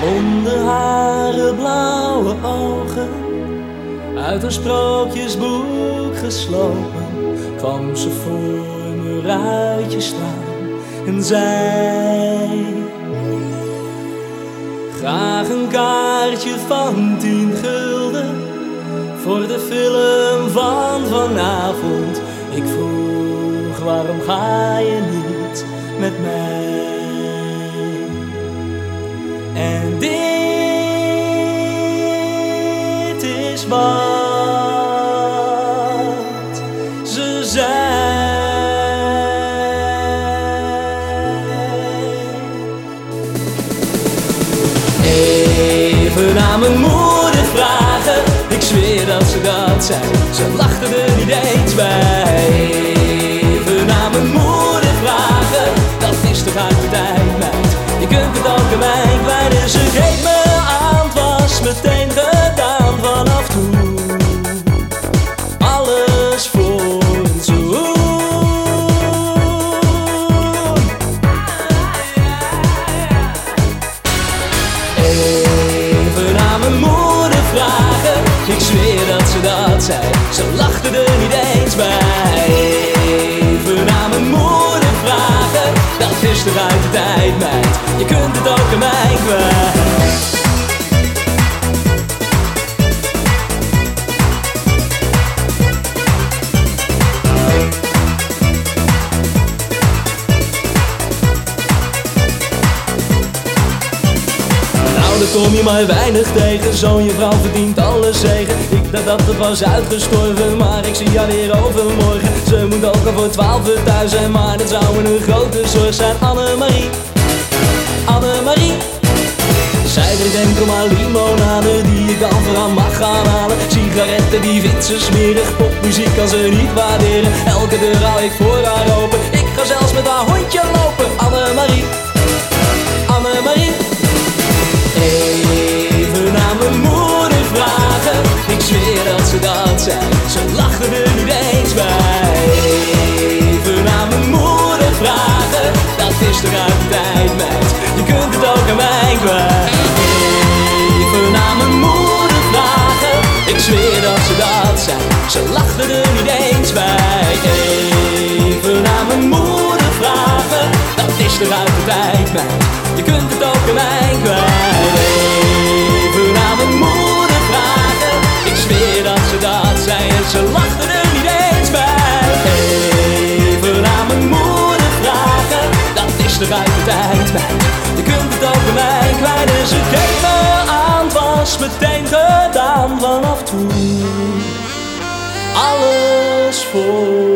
Blonde haren, blauwe ogen, uit een sprookjesboek geslopen, kwam ze voor mijn ruitje staan en zei: Graag een kaartje van tien gulden voor de film van vanavond. Ik vroeg: waarom ga je niet met mij? En dit is wat ze zei. Even aan mijn moeder vragen, ik zweer dat ze dat zei. Ze lachte er niet eens bij. Dat is toch uit de tijd, meid. Je kunt het ook aan mij Kom je maar weinig tegen. Zo'n je vrouw verdient alle zegen. Ik dacht dat het was uitgestorven, maar ik zie haar weer overmorgen. Ze moet ook al voor twaalf thuis zijn, maar dat zou me een grote zorg zijn. Annemarie, Annemarie. Zij drinkt enkel maar limonade die ik dan voor haar mag gaan halen. Sigaretten die vindt ze smerig, popmuziek kan ze niet waarderen. Elke deur hou ik voor haar open. Ik ga zelfs met haar hondje zei. Ze lachte er niet eens bij. Even aan mijn moeder vragen, dat is toch uit de tijd, meid. Je kunt het ook aan mij kwijt. Even aan mijn moeder vragen, ik zweer dat ze dat zei en ze lachte er niet eens bij. Even aan mijn moeder vragen, dat is toch uit de tijd, meid. Oh.